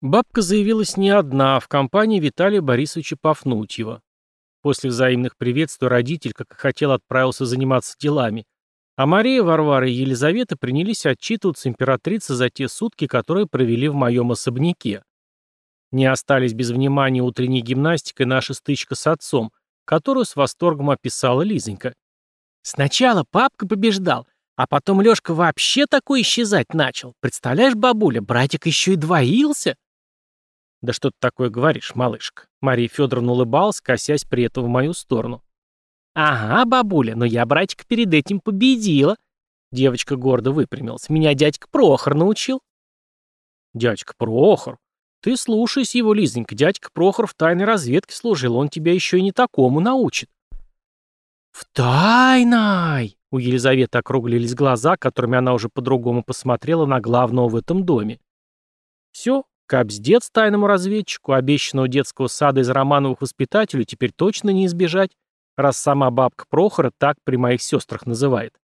Бабка заявилась не одна, а в компании Виталия Борисовича Пафнутьева. После взаимных приветствий родитель, как и хотел, отправился заниматься делами, а Мария, Варвара и Елизавета принялись отчитываться императрице за те сутки, которые провели в моем особняке. Не остались без внимания утренней гимнастикой наша стычка с отцом, которую с восторгом описала Лизонька. «Сначала папка побеждал, а потом Лёшка вообще такой исчезать начал. Представляешь, бабуля, братик еще и двоился?» «Да что ты такое говоришь, малышка?» Мария Федоровна улыбалась, косясь при этом в мою сторону. «Ага, бабуля, но я братика перед этим победила». Девочка гордо выпрямилась. «Меня дядька Прохор научил». «Дядька Прохор? Ты слушайся его, Лизонька. Дядька Прохор в тайной разведке служил. Он тебя еще и не такому научит». «В тайной!» У Елизаветы округлились глаза, которыми она уже по-другому посмотрела на главного в этом доме. Все, Капсдец тайному разведчику, обещанного детского сада из Романовых воспитателю, теперь точно не избежать, раз сама бабка Прохора так при моих сестрах называет.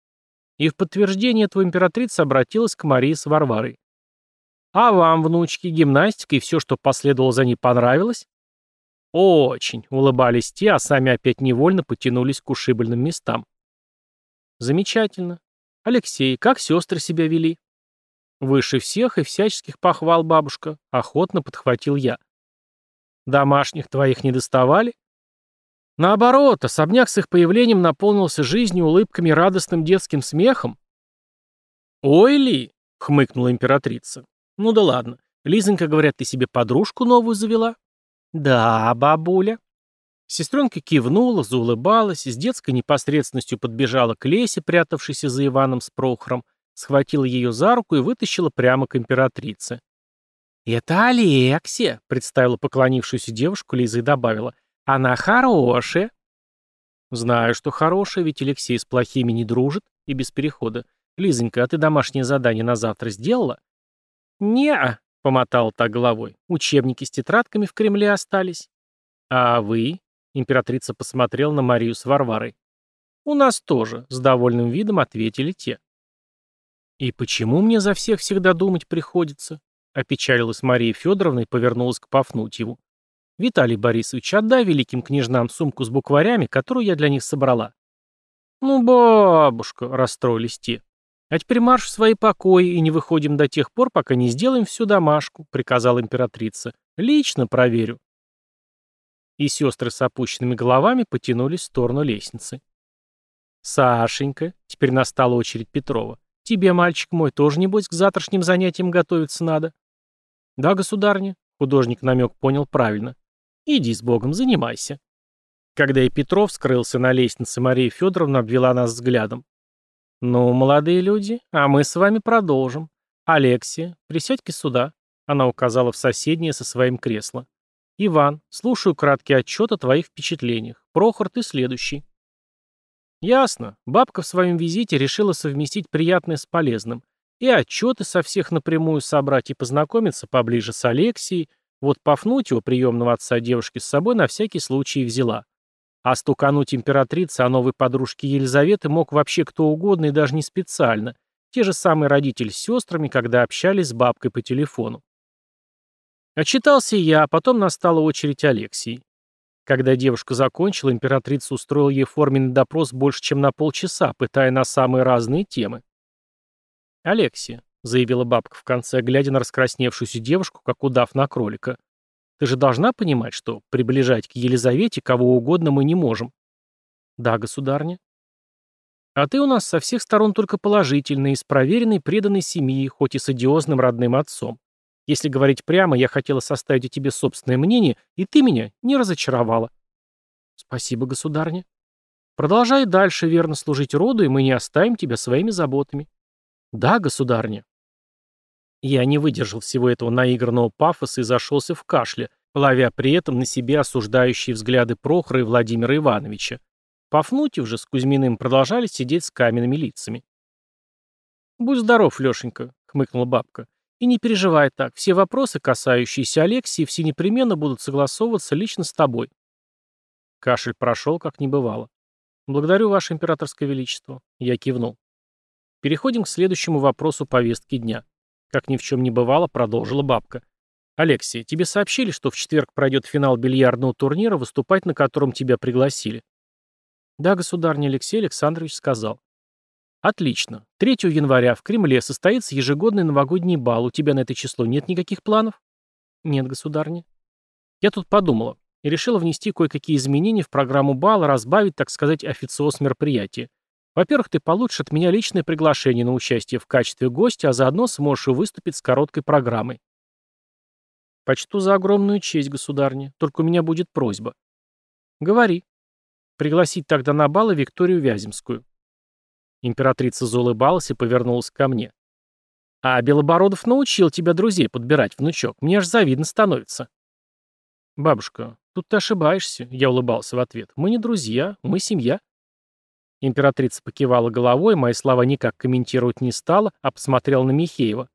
И в подтверждение этого императрица обратилась к Марии с Варварой. «А вам, внучки, гимнастика и все, что последовало за ней, понравилось?» «Очень», — улыбались те, а сами опять невольно потянулись к ушибленным местам. «Замечательно. Алексей, как сестры себя вели?» Выше всех и всяческих похвал бабушка, охотно подхватил я. Домашних твоих не доставали? Наоборот, особняк с их появлением наполнился жизнью, улыбками, радостным детским смехом. «Ой ли!» — хмыкнула императрица. «Ну да ладно. Лизонька, говорят, ты себе подружку новую завела?» «Да, бабуля». Сестренка кивнула, заулыбалась, с детской непосредственностью подбежала к Лесе, прятавшейся за Иваном с Прохором, схватила ее за руку и вытащила прямо к императрице. «Это Алексия», — представила поклонившуюся девушку Лиза и добавила. «Она хорошая». «Знаю, что хорошая, ведь Алексей с плохими не дружит и без перехода. Лизонька, а ты домашнее задание на завтра сделала?» «Не-а», — помотала так головой. «Учебники с тетрадками в Кремле остались». «А вы?» — императрица посмотрела на Марию с Варварой. «У нас тоже», — с довольным видом ответили те. «И почему мне за всех всегда думать приходится?» — опечалилась Мария Федоровна и повернулась к Пафнутьеву. «Виталий Борисович, отдай великим княжнам сумку с букварями, которую я для них собрала». «Ну, бабушка», — расстроились те. «А теперь марш в свои покои и не выходим до тех пор, пока не сделаем всю домашку», — приказала императрица. «Лично проверю». И сестры с опущенными головами потянулись в сторону лестницы. «Сашенька», — теперь настала очередь Петрова, Тебе, мальчик мой, тоже, небось, к завтрашним занятиям готовиться надо. Да, государня, художник намек понял правильно. Иди с Богом, занимайся. Когда и Петров скрылся на лестнице, Мария Федоровна обвела нас взглядом. «Ну, молодые люди, а мы с вами продолжим. Алексия, присядь-ка сюда», — она указала в соседнее со своим креслом. «Иван, слушаю краткий отчет о твоих впечатлениях. Прохор, ты следующий». Ясно. Бабка в своем визите решила совместить приятное с полезным. И отчеты со всех напрямую собрать и познакомиться поближе с Алексией. Вот Пафнутьева, приемного отца девушки, с собой на всякий случай взяла. А стукануть императрице о новой подружке Елизаветы мог вообще кто угодно и даже не специально. Те же самые родители с сестрами, когда общались с бабкой по телефону. Отчитался я, а потом настала очередь Алексии. Когда девушка закончила, императрица устроила ей форменный допрос больше, чем на полчаса, пытая на самые разные темы. «Алексия», — заявила бабка в конце, глядя на раскрасневшуюся девушку, как удав на кролика, «ты же должна понимать, что приближать к Елизавете кого угодно мы не можем». «Да, государня». «А ты у нас со всех сторон только положительный, из проверенной, преданной семьи, хоть и с одиозным родным отцом. Если говорить прямо, я хотела составить о тебе собственное мнение, и ты меня не разочаровала. Спасибо, государня. Продолжай дальше верно служить роду, и мы не оставим тебя своими заботами. Да, государня. Я не выдержал всего этого наигранного пафоса и зашелся в кашле, ловя при этом на себе осуждающие взгляды Прохора и Владимира Ивановича. Пафнутьев же с Кузьминым продолжали сидеть с каменными лицами. «Будь здоров, Лешенька», — хмыкнула бабка. И не переживай так, все вопросы, касающиеся Алексии, все непременно будут согласовываться лично с тобой. Кашель прошел, как не бывало. Благодарю, Ваше Императорское Величество. Я кивнул. Переходим к следующему вопросу повестки дня. Как ни в чем не бывало, продолжила бабка. Алексей, тебе сообщили, что в четверг пройдет финал бильярдного турнира, выступать на котором тебя пригласили? Да, государня Алексей Александрович сказал. Отлично. 3 января в Кремле состоится ежегодный новогодний бал. У тебя на это число нет никаких планов? Нет, государня. Я тут подумала и решила внести кое-какие изменения в программу бала, разбавить, так сказать, официоз мероприятия. Во-первых, ты получишь от меня личное приглашение на участие в качестве гостя, а заодно сможешь выступить с короткой программой. Почту за огромную честь, государня. Только у меня будет просьба. Говори. Пригласить тогда на бал Викторию Вяземскую. Императрица заулыбалась и повернулась ко мне. «А Белобородов научил тебя друзей подбирать, внучок. Мне аж завидно становится». «Бабушка, тут ты ошибаешься», — я улыбался в ответ. «Мы не друзья, мы семья». Императрица покивала головой, мои слова никак комментировать не стала, а посмотрела на Михеева.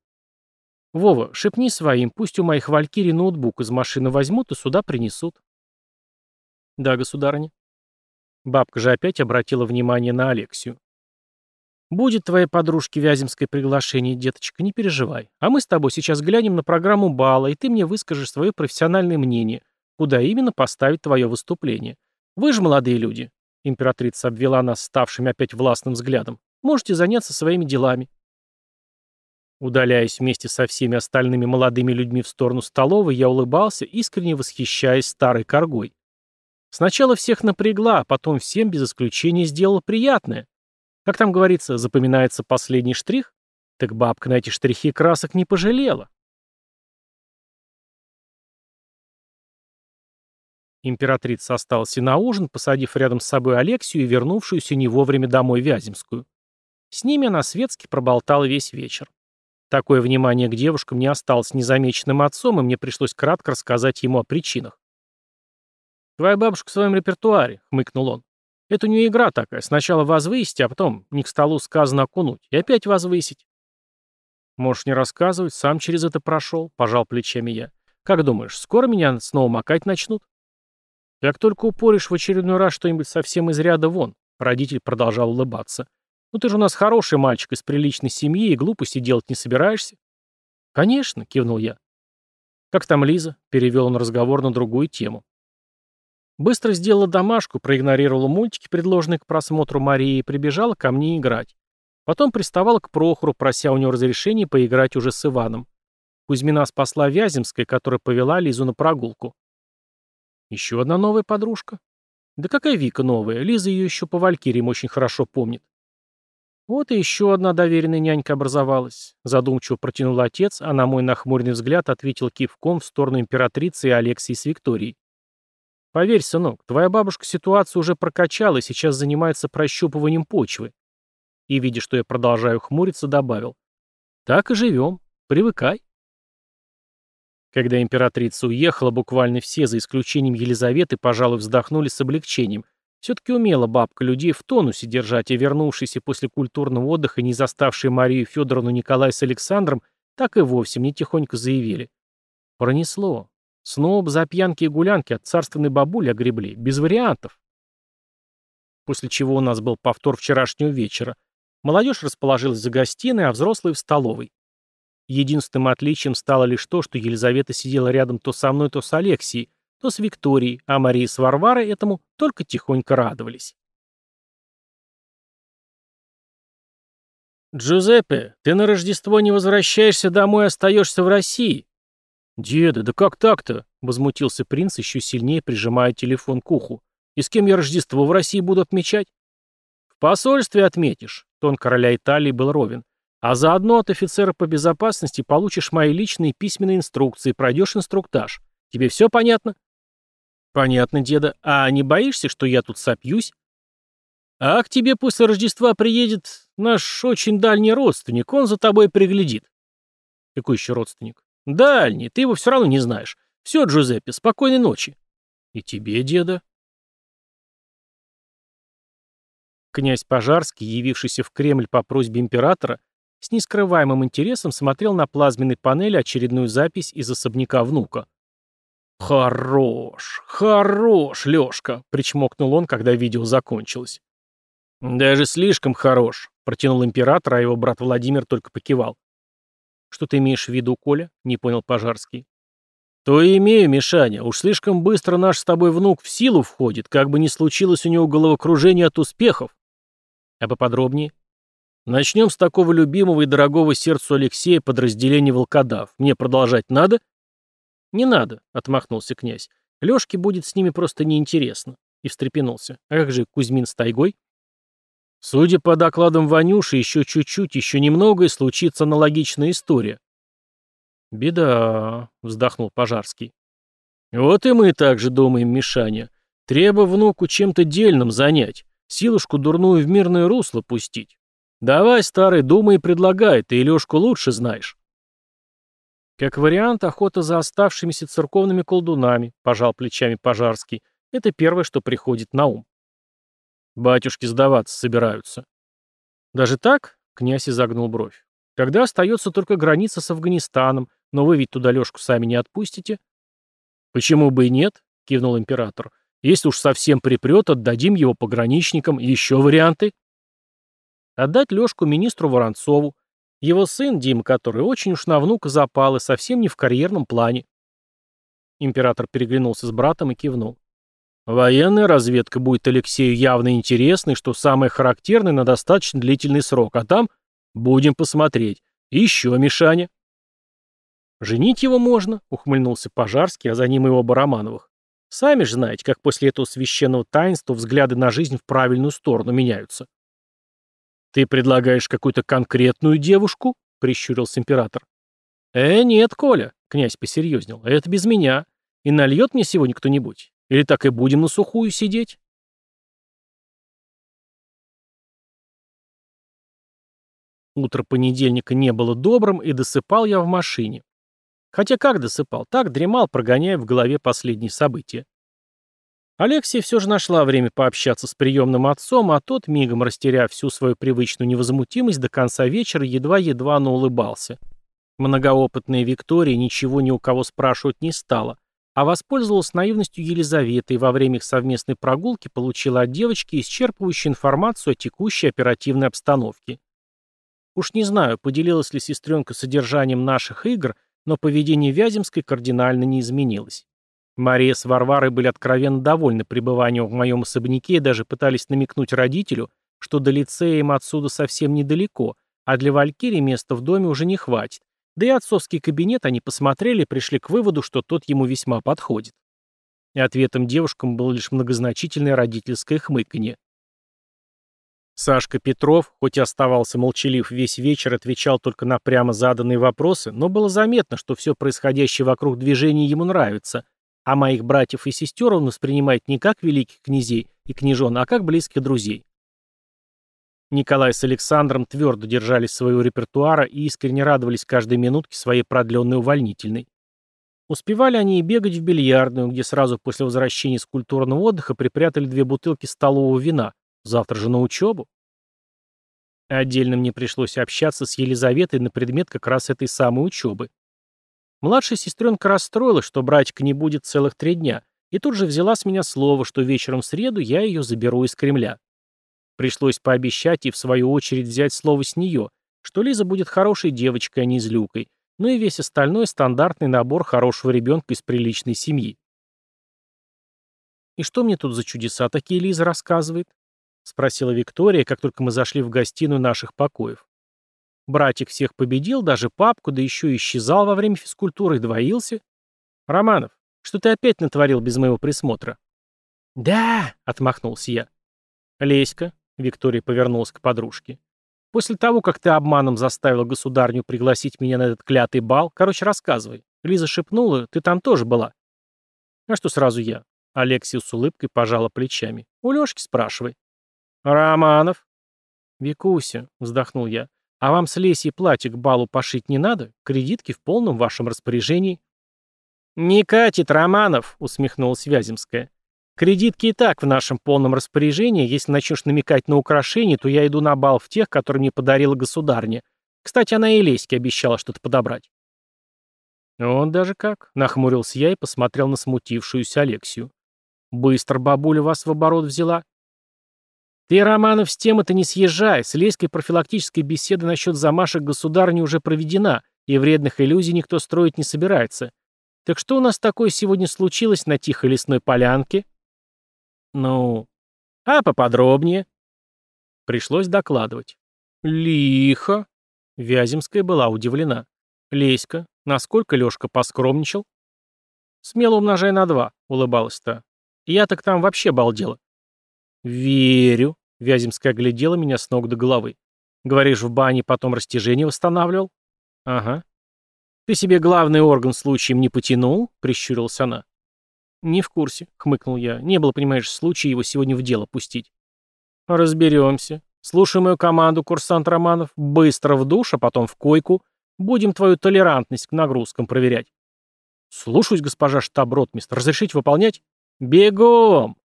«Вова, шепни своим, пусть у моих валькирий ноутбук из машины возьмут и сюда принесут». «Да, государыня». Бабка же опять обратила внимание на Алексию. «Будет твоей подружке Вяземской приглашение, деточка, не переживай. А мы с тобой сейчас глянем на программу бала, и ты мне выскажешь свое профессиональное мнение, куда именно поставить твое выступление. Вы же молодые люди». Императрица обвела нас ставшим опять властным взглядом. «Можете заняться своими делами». Удаляясь вместе со всеми остальными молодыми людьми в сторону столовой, я улыбался, искренне восхищаясь старой коргой. Сначала всех напрягла, а потом всем без исключения сделала приятное. Как там говорится, запоминается последний штрих? Так бабка на эти штрихи красок не пожалела. Императрица осталась и на ужин, посадив рядом с собой Алексию и вернувшуюся не вовремя домой Вяземскую. С ними она светски проболтала весь вечер. Такое внимание к девушкам не осталось незамеченным отцом, и мне пришлось кратко рассказать ему о причинах. «Твоя бабушка в своем репертуаре», — хмыкнул он. Это не игра такая. Сначала возвысить, а потом не к столу сказано окунуть. И опять возвысить. Можешь не рассказывать, сам через это прошел, пожал плечами я. Как думаешь, скоро меня снова макать начнут? Как только упоришь в очередной раз что-нибудь совсем из ряда вон, родитель продолжал улыбаться. Ну ты же у нас хороший мальчик из приличной семьи и глупости делать не собираешься? Конечно, кивнул я. Как там Лиза? Перевел он разговор на другую тему. Быстро сделала домашку, проигнорировала мультики, предложенные к просмотру Марии, и прибежала ко мне играть. Потом приставала к Прохору, прося у него разрешения поиграть уже с Иваном. Кузьмина спасла Вяземская, которая повела Лизу на прогулку. Еще одна новая подружка? Да какая Вика новая? Лиза ее еще по Валькириям очень хорошо помнит. Вот и еще одна доверенная нянька образовалась. Задумчиво протянул отец, а на мой нахмуренный взгляд ответил кивком в сторону императрицы и Алексии с Викторией. Поверь, сынок, твоя бабушка ситуацию уже прокачала и сейчас занимается прощупыванием почвы. И, видя, что я продолжаю хмуриться, добавил. Так и живем. Привыкай. Когда императрица уехала, буквально все, за исключением Елизаветы, пожалуй, вздохнули с облегчением. Все-таки умела бабка людей в тонусе держать, и вернувшиеся после культурного отдыха, не заставшие Марию Федоровну Николай с Александром, так и вовсе мне тихонько заявили. Пронесло. Снова за пьянки и гулянки от царственной бабули огребли. Без вариантов. После чего у нас был повтор вчерашнего вечера. Молодежь расположилась за гостиной, а взрослые в столовой. Единственным отличием стало лишь то, что Елизавета сидела рядом то со мной, то с Алексией, то с Викторией, а Мария с Варварой этому только тихонько радовались. «Джузеппе, ты на Рождество не возвращаешься домой, а остаешься в России», «Деда, да как так-то?» — возмутился принц, еще сильнее прижимая телефон к уху. «И с кем я Рождество в России буду отмечать?» «В посольстве отметишь», — тон короля Италии был ровен. «А заодно от офицера по безопасности получишь мои личные письменные инструкции, пройдешь инструктаж. Тебе все понятно?» «Понятно, деда. А не боишься, что я тут сопьюсь?» «А к тебе после Рождества приедет наш очень дальний родственник, он за тобой приглядит». «Какой еще родственник?» «Дальний, ты его все равно не знаешь. Все, Джузеппе, спокойной ночи». «И тебе, деда». Князь Пожарский, явившийся в Кремль по просьбе императора, с нескрываемым интересом смотрел на плазменной панели очередную запись из особняка внука. «Хорош, хорош, Лёшка!» — причмокнул он, когда видео закончилось. «Даже слишком хорош», — протянул император, а его брат Владимир только покивал. «Что ты имеешь в виду, Коля?» — не понял Пожарский. То и имею, Мишаня, уж слишком быстро наш с тобой внук в силу входит, как бы ни случилось у него головокружение от успехов. А поподробнее? Начнем с такого любимого и дорогого сердцу Алексея подразделения волкодав. Мне продолжать надо? Не надо, отмахнулся князь. Лёшке будет с ними просто неинтересно. И встрепенулся. А как же Кузьмин с тайгой? Судя по докладам Ванюши, еще чуть-чуть, еще немного, и случится аналогичная история. «Беда», — вздохнул Пожарский. «Вот и мы так же думаем, Мишаня. Треба внуку чем-то дельным занять, силушку дурную в мирное русло пустить. Давай, старый, думай и предлагай, ты Илюшку лучше знаешь». «Как вариант, охота за оставшимися церковными колдунами», — пожал плечами Пожарский. «Это первое, что приходит на ум». «Батюшки сдаваться собираются». «Даже так?» — князь изогнул бровь. «Тогда остается только граница с Афганистаном, но вы ведь туда Лешку сами не отпустите. Почему бы и нет? Кивнул император. Если уж совсем припрет, отдадим его пограничникам. Еще варианты? Отдать Лешку министру Воронцову. Его сын, Дима, который очень уж на внука запал и совсем не в карьерном плане. Император переглянулся с братом и кивнул. Военная разведка будет Алексею явно интересной, что самое характерное на достаточно длительный срок, а там будем посмотреть. Еще, Мишаня. «Женить его можно», — ухмыльнулся Пожарский, а за ним и оба Романовых. «Сами же знаете, как после этого священного таинства взгляды на жизнь в правильную сторону меняются». «Ты предлагаешь какую-то конкретную девушку?» — прищурился император. «Э, нет, Коля», — князь посерьезнел, — «это без меня. И нальет мне сегодня кто-нибудь? Или так и будем на сухую сидеть?» Утро понедельника не было добрым, и досыпал я в машине. Хотя как досыпал, так дремал, прогоняя в голове последние события. Алексия все же нашла время пообщаться с приемным отцом, а тот, мигом растеряв всю свою привычную невозмутимость, до конца вечера едва-едва но улыбался. Многоопытная Виктория ничего ни у кого спрашивать не стала, а воспользовалась наивностью Елизаветы и во время их совместной прогулки получила от девочки исчерпывающую информацию о текущей оперативной обстановке. Уж не знаю, поделилась ли сестренка содержанием наших игр, но поведение Вяземской кардинально не изменилось. Мария с Варварой были откровенно довольны пребыванием в моем особняке и даже пытались намекнуть родителю, что до лицея им отсюда совсем недалеко, а для Валькирии места в доме уже не хватит. Да и отцовский кабинет они посмотрели и пришли к выводу, что тот ему весьма подходит. И ответом девушкам было лишь многозначительное родительское хмыканье. Сашка Петров, хоть и оставался молчалив весь вечер, отвечал только на прямо заданные вопросы, но было заметно, что все происходящее вокруг движения ему нравится, а моих братьев и сестер он воспринимает не как великих князей и княжон, а как близких друзей. Николай с Александром твердо держались своего репертуара и искренне радовались каждой минутке своей продленной увольнительной. Успевали они и бегать в бильярдную, где сразу после возвращения с культурного отдыха припрятали две бутылки столового вина – Завтра же на учебу. Отдельно мне пришлось общаться с Елизаветой на предмет как раз этой самой учебы. Младшая сестренка расстроилась, что братика не будет целых три дня, и тут же взяла с меня слово, что вечером в среду я ее заберу из Кремля. Пришлось пообещать и в свою очередь взять слово с нее, что Лиза будет хорошей девочкой, а не злюкой, ну и весь остальной стандартный набор хорошего ребенка из приличной семьи. И что мне тут за чудеса такие Лиза рассказывает? — спросила Виктория, как только мы зашли в гостиную наших покоев. Братик всех победил, даже папку, да еще и исчезал во время физкультуры и двоился. «Романов, что ты опять натворил без моего присмотра?» «Да!» — отмахнулся я. «Леська», — Виктория повернулась к подружке. «После того, как ты обманом заставила государню пригласить меня на этот клятый бал, короче, рассказывай. Лиза шепнула, ты там тоже была». «А что сразу я?» Алексия с улыбкой пожала плечами. «У Лешки спрашивай». «Романов?» «Викуся», — вздохнул я, — «а вам с Лесей платье к балу пошить не надо? Кредитки в полном вашем распоряжении». «Не катит, Романов», — усмехнулась Вяземская. «Кредитки и так в нашем полном распоряжении. Если начнешь намекать на украшения, то я иду на бал в тех, которые мне подарила государня. Кстати, она и Леське обещала что-то подобрать». «Он даже как?» — нахмурился я и посмотрел на смутившуюся Алексию. «Быстро бабуля вас в оборот взяла?» Ты, Романов, с темы-то не съезжай. С Леськой профилактической беседы насчет замашек государни уже проведена, и вредных иллюзий никто строить не собирается. Так что у нас такое сегодня случилось на тихой лесной полянке? Ну, а поподробнее? Пришлось докладывать. Лихо. Вяземская была удивлена. Леська, насколько Лёшка поскромничал? Смело умножай на два, улыбалась та. Я так там вообще балдела. Верю. Вяземская глядела меня с ног до головы. Говоришь, в бане потом растяжение восстанавливал? Ага. Ты себе главный орган случаем не потянул? Прищурилась она. Не в курсе, хмыкнул я. Не было, понимаешь, случая его сегодня в дело пустить. Разберемся. Слушай мою команду, курсант Романов. Быстро в душ, а потом в койку. Будем твою толерантность к нагрузкам проверять. Слушаюсь, госпожа штаб-ротмистр. Разрешите выполнять? Бегом!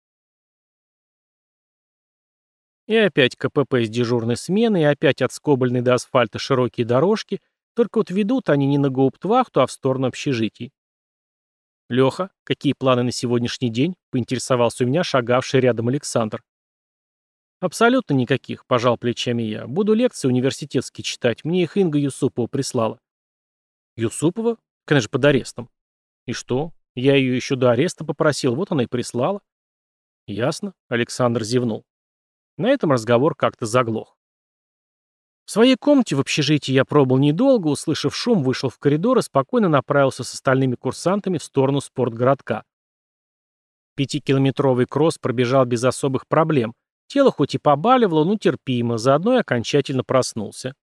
И опять КПП с дежурной смены, и опять от скобольной до асфальта широкие дорожки, только вот ведут они не на гауптвахту, а в сторону общежитий. «Леха, какие планы на сегодняшний день?» — поинтересовался у меня шагавший рядом Александр. «Абсолютно никаких», — пожал плечами я. «Буду лекции университетские читать. Мне их Инга Юсупова прислала». «Юсупова? Конечно, под арестом». «И что? Я ее еще до ареста попросил, вот она и прислала». «Ясно», — Александр зевнул. На этом разговор как-то заглох. В своей комнате в общежитии я пробыл недолго, услышав шум, вышел в коридор и спокойно направился с остальными курсантами в сторону спортгородка. Пятикилометровый кросс пробежал без особых проблем. Тело хоть и побаливало, но терпимо, заодно и окончательно проснулся.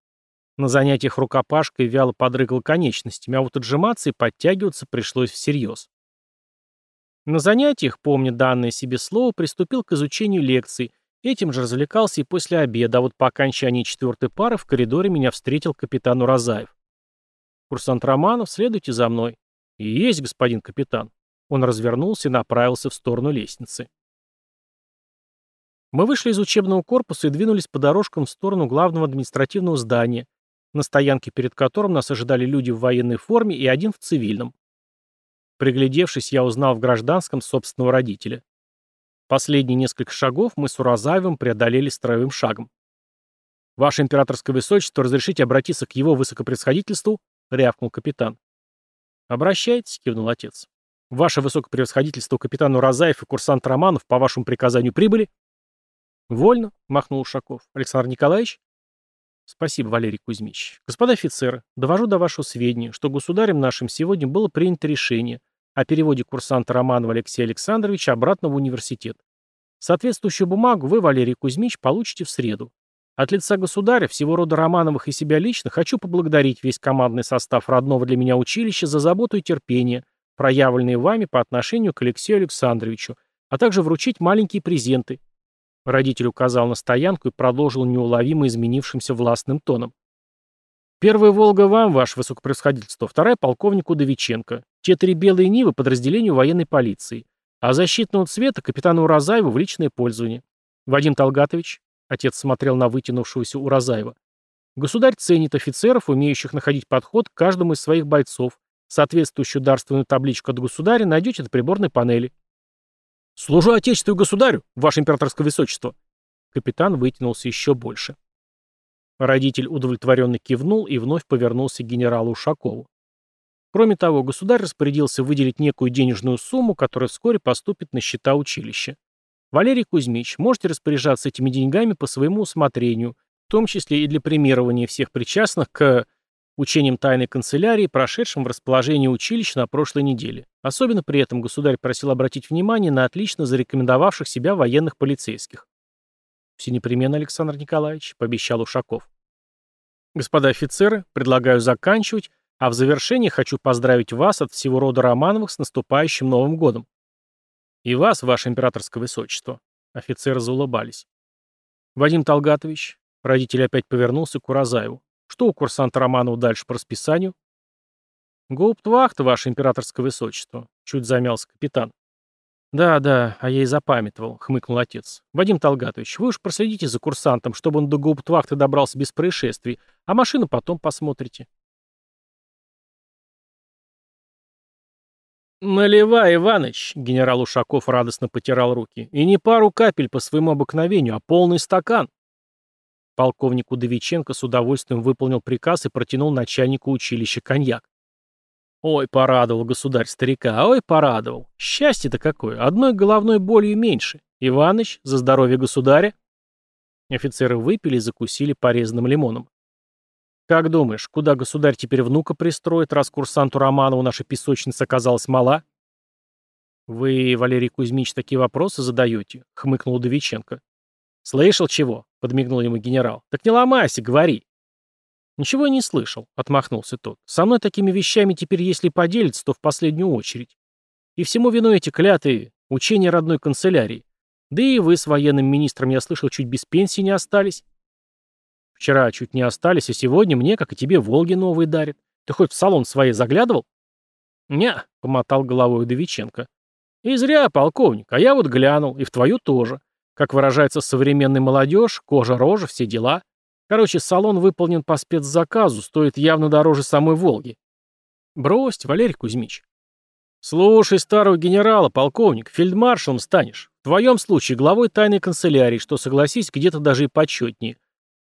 На занятиях рукопашкой вяло подрыгал конечностями, а вот отжиматься и подтягиваться пришлось всерьез. На занятиях, помня данное себе слово, приступил к изучению лекций, Этим же развлекался и после обеда, а вот по окончании четвертой пары в коридоре меня встретил капитан Уразаев. «Курсант Романов, следуйте за мной». «Есть, господин капитан». Он развернулся и направился в сторону лестницы. Мы вышли из учебного корпуса и двинулись по дорожкам в сторону главного административного здания, на стоянке перед которым нас ожидали люди в военной форме и один в цивильном. Приглядевшись, я узнал в гражданском собственного родителя. Последние несколько шагов мы с Уразаевым преодолели строевым шагом. «Ваше императорское высочество, разрешите обратиться к его высокопревосходительству?» — рявкнул капитан. «Обращайтесь», — кивнул отец. «Ваше высокопревосходительство, капитан Уразаев и курсант Романов по вашему приказанию прибыли?» «Вольно», — махнул Ушаков. «Александр Николаевич?» «Спасибо, Валерий Кузьмич. Господа офицеры, довожу до вашего сведения, что государем нашим сегодня было принято решение о переводе курсанта Романова Алексея Александровича обратно в университет. Соответствующую бумагу вы, Валерий Кузьмич, получите в среду. От лица государя, всего рода Романовых и себя лично, хочу поблагодарить весь командный состав родного для меня училища за заботу и терпение, проявленные вами по отношению к Алексею Александровичу, а также вручить маленькие презенты. Родитель указал на стоянку и продолжил неуловимо изменившимся властным тоном. Первая «Волга» вам, ваше высокопревосходительство, вторая — полковнику Довиченко. Те три белые Нивы подразделению военной полиции. А защитного цвета капитану Уразаеву в личное пользование. Вадим Талгатович, отец смотрел на вытянувшегося Уразаева. Государь ценит офицеров, умеющих находить подход к каждому из своих бойцов. Соответствующую дарственную табличку от государя найдете на приборной панели. «Служу Отечеству и Государю, Ваше Императорское Высочество!» Капитан вытянулся еще больше. Родитель удовлетворенно кивнул и вновь повернулся к генералу Ушакову. Кроме того, государь распорядился выделить некую денежную сумму, которая вскоре поступит на счета училища. Валерий Кузьмич, можете распоряжаться этими деньгами по своему усмотрению, в том числе и для премирования всех причастных к учениям тайной канцелярии, прошедшим в расположении училища на прошлой неделе. Особенно при этом государь просил обратить внимание на отлично зарекомендовавших себя военных полицейских. «Все непременно, Александр Николаевич», — пообещал Ушаков. «Господа офицеры, предлагаю заканчивать, а в завершение хочу поздравить вас от всего рода Романовых с наступающим Новым годом». «И вас, ваше императорское высочество», — офицеры заулыбались. «Вадим Талгатович», — родитель опять повернулся к Уразаеву. «Что у курсанта Романова дальше по расписанию?» «Гауптвахта, ваше императорское высочество», — чуть замялся капитан. «Да, да, а я и запамятовал», — хмыкнул отец. «Вадим Талгатович, вы уж проследите за курсантом, чтобы он до гауптвахты добрался без происшествий, а машину потом посмотрите». «Наливай, Иваныч!» — генерал Ушаков радостно потирал руки. «И не пару капель по своему обыкновению, а полный стакан!» Полковник Удовиченко с удовольствием выполнил приказ и протянул начальнику училища коньяк. Ой, порадовал государь старика, ой, порадовал. Счастье-то какое, одной головной болью меньше. Иваныч, за здоровье государя. Офицеры выпили и закусили порезанным лимоном. Как думаешь, куда государь теперь внука пристроит, раз курсанту Романову наша песочница оказалась мала? Вы, Валерий Кузьмич, такие вопросы задаете, хмыкнул Удовиченко. Слышал чего? подмигнул ему генерал. Так не ломайся, говори. «Ничего я не слышал», — отмахнулся тот. «Со мной такими вещами теперь, если поделиться, то в последнюю очередь. И всему виной эти клятые учения родной канцелярии. Да и вы с военным министром, я слышал, чуть без пенсии не остались». «Вчера чуть не остались, а сегодня мне, как и тебе, Волги новые дарят. Ты хоть в салон своей заглядывал?» «Не», — помотал головой Удовиченко. «И зря, полковник, а я вот глянул, и в твою тоже. Как выражается современная молодежь, кожа-рожа, все дела. Короче, салон выполнен по спецзаказу, стоит явно дороже самой «Волги». Брось, Валерий Кузьмич. Слушай старого генерала, полковник, фельдмаршалом станешь. В твоем случае главой тайной канцелярии, что, согласись, где-то даже и почетнее.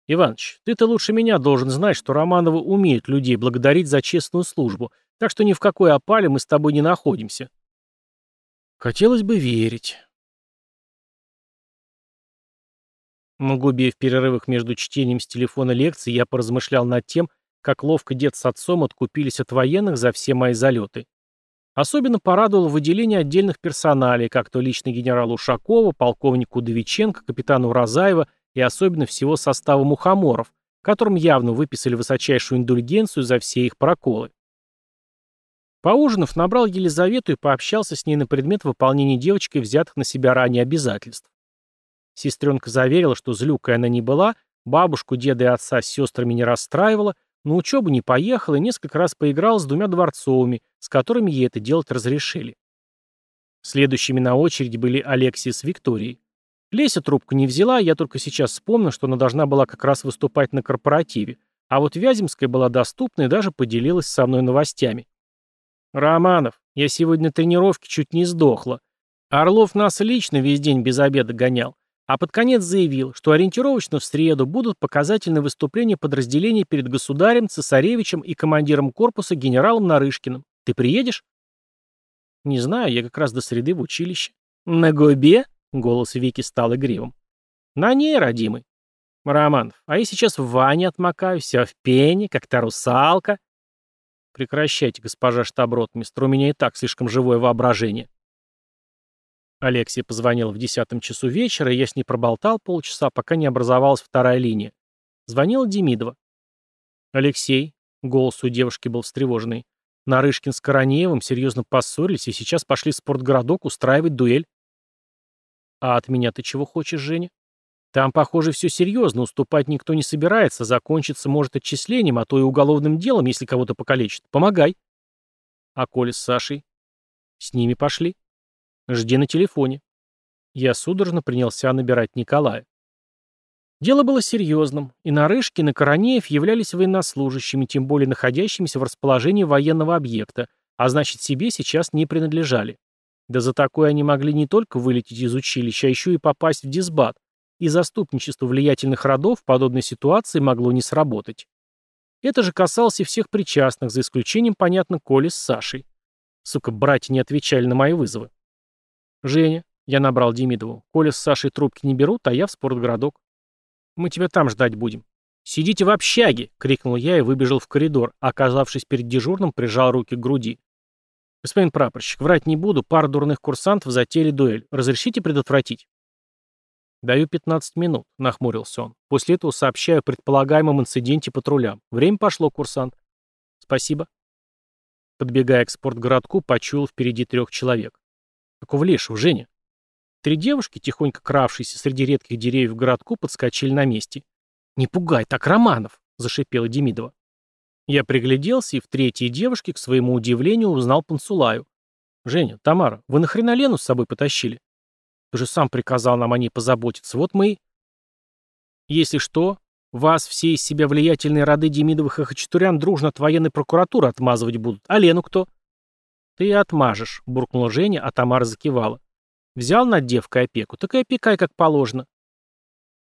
Иваныч, ты-то лучше меня должен знать, что Романовы умеют людей благодарить за честную службу, так что ни в какой опале мы с тобой не находимся. Хотелось бы верить. На губе в перерывах между чтением с телефона лекций я поразмышлял над тем, как ловко дед с отцом откупились от военных за все мои залеты. Особенно порадовало выделение отдельных персоналей, как то лично генералу Ушакова, полковнику Довиченко, капитану Розаева и особенно всего состава мухоморов, которым явно выписали высочайшую индульгенцию за все их проколы. Поужинав, набрал Елизавету и пообщался с ней на предмет выполнения девочкой взятых на себя ранее обязательств. Сестренка заверила, что злюкой она не была, бабушку, деда и отца с сестрами не расстраивала, на учебу не поехала и несколько раз поиграла с двумя дворцовыми, с которыми ей это делать разрешили. Следующими на очереди были Алексия с Викторией. Леся трубку не взяла, я только сейчас вспомнил, что она должна была как раз выступать на корпоративе, а вот Вяземская была доступна и даже поделилась со мной новостями. «Романов, я сегодня на тренировке чуть не сдохла. Орлов нас лично весь день без обеда гонял. А под конец заявил, что ориентировочно в среду будут показательные выступления подразделений перед государем, цесаревичем и командиром корпуса генералом Нарышкиным. Ты приедешь? Не знаю, я как раз до среды в училище. На губе? Голос Вики стал игривым. На ней, родимый. Романов, а я сейчас в ванне отмокаю, вся в пене, как та русалка. Прекращайте, госпожа штаб-ротмистр, у меня и так слишком живое воображение. Алексия позвонила в десятом часу вечера, и я с ней проболтал полчаса, пока не образовалась вторая линия. Звонила Демидова. «Алексей», — голос у девушки был встревоженный, — «Нарышкин с Коронеевым серьезно поссорились и сейчас пошли в спортгородок устраивать дуэль». «А от меня ты чего хочешь, Женя?» «Там, похоже, все серьезно, уступать никто не собирается, закончиться может отчислением, а то и уголовным делом, если кого-то покалечат. Помогай». «А Коля с Сашей?» «С ними пошли». Жди на телефоне. Я судорожно принялся набирать Николая. Дело было серьезным, и Нарышкин и Коронеев являлись военнослужащими, тем более находящимися в расположении военного объекта, а значит себе сейчас не принадлежали. Да за такое они могли не только вылететь из училища, а еще и попасть в дисбат, и заступничество влиятельных родов в подобной ситуации могло не сработать. Это же касалось и всех причастных, за исключением, понятно, Коли с Сашей. Сука, братья не отвечали на мои вызовы. «Женя», — я набрал Демидову, — «Коля с Сашей трубки не берут, а я в спортгородок». «Мы тебя там ждать будем». «Сидите в общаге!» — крикнул я и выбежал в коридор, а, оказавшись перед дежурным, прижал руки к груди. «Господин прапорщик, врать не буду, пара дурных курсантов затеяли дуэль. Разрешите предотвратить?» «Даю 15 минут», — нахмурился он. «После этого сообщаю о предполагаемом инциденте патрулям. Время пошло, курсант». «Спасибо». Подбегая к спортгородку, почуял впереди трех человек. Какого лешего, Женя? Три девушки, тихонько кравшиеся среди редких деревьев в городку, подскочили на месте. «Не пугай, так Романов!» — зашипела Демидова. Я пригляделся и в третьей девушке, к своему удивлению, узнал Пансулаю. «Женя, Тамара, вы нахрена Лену с собой потащили?» «Ты же сам приказал нам о ней позаботиться, вот мы и...» «Если что, вас все из себя влиятельные роды Демидовых и Хачатурян дружно от военной прокуратуры отмазывать будут. А Лену кто?» «Ты отмажешь», — буркнула Женя, а Тамара закивала. «Взял над девкой опеку, так и опекай как положено».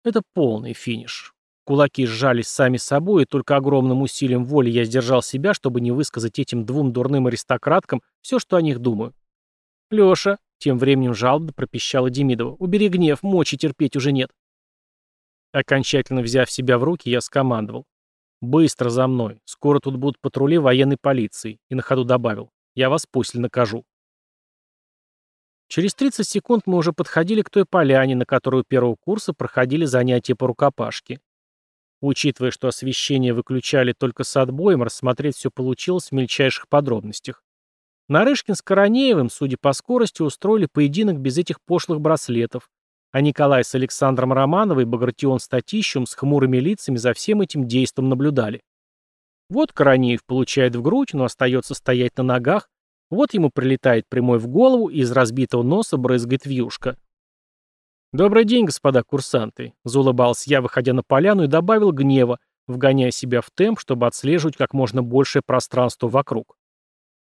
Это полный финиш. Кулаки сжались сами собой, и только огромным усилием воли я сдержал себя, чтобы не высказать этим двум дурным аристократкам все, что о них думаю. «Леша», — тем временем жалобно пропищала Демидова, — «убери гнев, мочи терпеть уже нет». Окончательно взяв себя в руки, я скомандовал. «Быстро за мной. Скоро тут будут патрули военной полиции». И на ходу добавил. «Я вас после накажу». Через 30 секунд мы уже подходили к той поляне, на которую первого курса проходили занятия по рукопашке. Учитывая, что освещение выключали только с отбоем, рассмотреть все получилось в мельчайших подробностях. Нарышкин с Коронеевым, судя по скорости, устроили поединок без этих пошлых браслетов, а Николай с Александром Романовой и Багратион с Татищем с хмурыми лицами за всем этим действом наблюдали. Вот Коронеев получает в грудь, но остается стоять на ногах, вот ему прилетает прямой в голову, и из разбитого носа брызгает вьюшка. «Добрый день, господа курсанты», — заулыбался я, выходя на поляну, и добавил гнева, вгоняя себя в темп, чтобы отслеживать как можно большее пространство вокруг.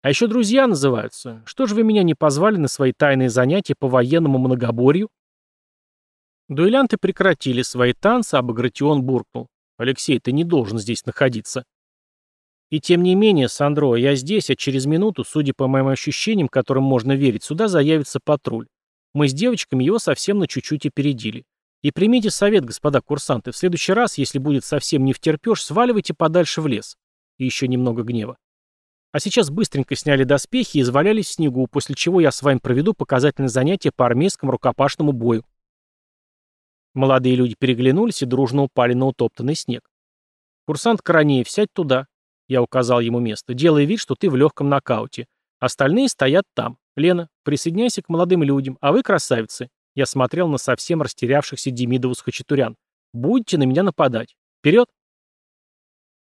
«А еще друзья называются. Что же вы меня не позвали на свои тайные занятия по военному многоборью?» Дуэлянты прекратили свои танцы, а Багратион буркнул. «Алексей, ты не должен здесь находиться». «И тем не менее, Сандро, я здесь, а через минуту, судя по моим ощущениям, которым можно верить, сюда заявится патруль. Мы с девочками его совсем на чуть-чуть опередили. И примите совет, господа курсанты, в следующий раз, если будет совсем не втерпешь, сваливайте подальше в лес. И еще немного гнева. А сейчас быстренько сняли доспехи и извалялись в снегу, после чего я с вами проведу показательное занятие по армейскому рукопашному бою. Молодые люди переглянулись и дружно упали на утоптанный снег. «Курсант Коронеев, сядь туда», — я указал ему место, делая вид, что ты в легком нокауте. Остальные стоят там. Лена, присоединяйся к молодым людям, а вы красавицы. Я смотрел на совсем растерявшихся Демидову с Хачатурян. Будете на меня нападать. Вперед!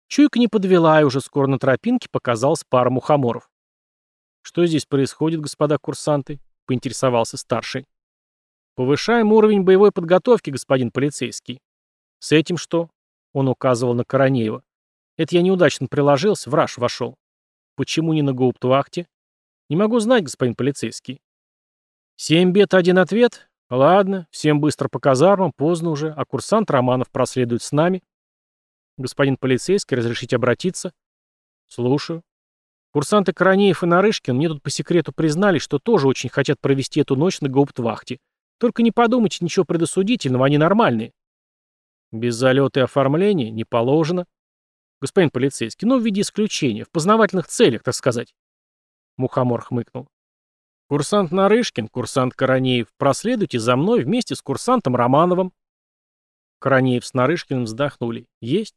Чуйка не подвела, и уже скоро на тропинке показалась пара мухоморов. «Что здесь происходит, господа курсанты?» — поинтересовался старший. «Повышаем уровень боевой подготовки, господин полицейский». «С этим что?» — он указывал на Коронеева. «Это я неудачно приложился, враж вошел». «Почему не на гауптвахте?» Не могу знать, господин полицейский. Семь бед, один ответ? Ладно, всем быстро по казармам, поздно уже, а курсант Романов проследует с нами. Господин полицейский, разрешите обратиться? Слушаю. Курсанты Коронеев и Нарышкин мне тут по секрету признали, что тоже очень хотят провести эту ночь на гауптвахте. Только не подумайте ничего предосудительного, они нормальные. Без залета и оформления не положено. Господин полицейский, ну виде исключения, в познавательных целях, так сказать. Мухомор хмыкнул. «Курсант Нарышкин, курсант Коронеев, проследуйте за мной вместе с курсантом Романовым». Коронеев с Нарышкиным вздохнули. «Есть».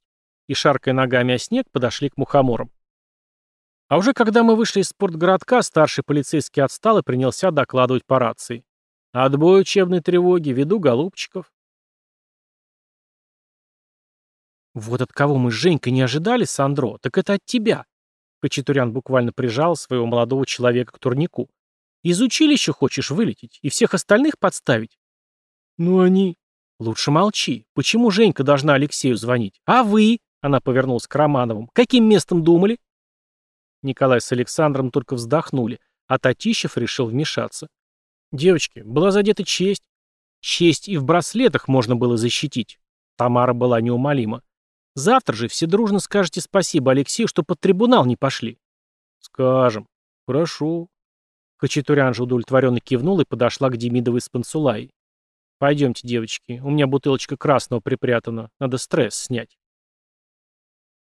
И, шаркая ногами о снег, подошли к мухоморам. А уже когда мы вышли из спортгородка, старший полицейский отстал и принялся докладывать по рации. «Отбой учебной тревоги, веду голубчиков». «Вот от кого мы с Женькой не ожидали, Сандро, так это от тебя», Хачатурян буквально прижал своего молодого человека к турнику. «Из училища хочешь вылететь и всех остальных подставить?» «Ну они...» «Лучше молчи. Почему Женька должна Алексею звонить? А вы?» Она повернулась к Романовым. «Каким местом думали?» Николай с Александром только вздохнули, а Татищев решил вмешаться. «Девочки, была задета честь. Честь и в браслетах можно было защитить». Тамара была неумолима. Завтра же все дружно скажете спасибо Алексею, что под трибунал не пошли. Скажем. Прошу. Хачатурян же удовлетворенно кивнул и подошла к Демидовой с Пансулай. Пойдемте, девочки, у меня бутылочка красного припрятана, надо стресс снять.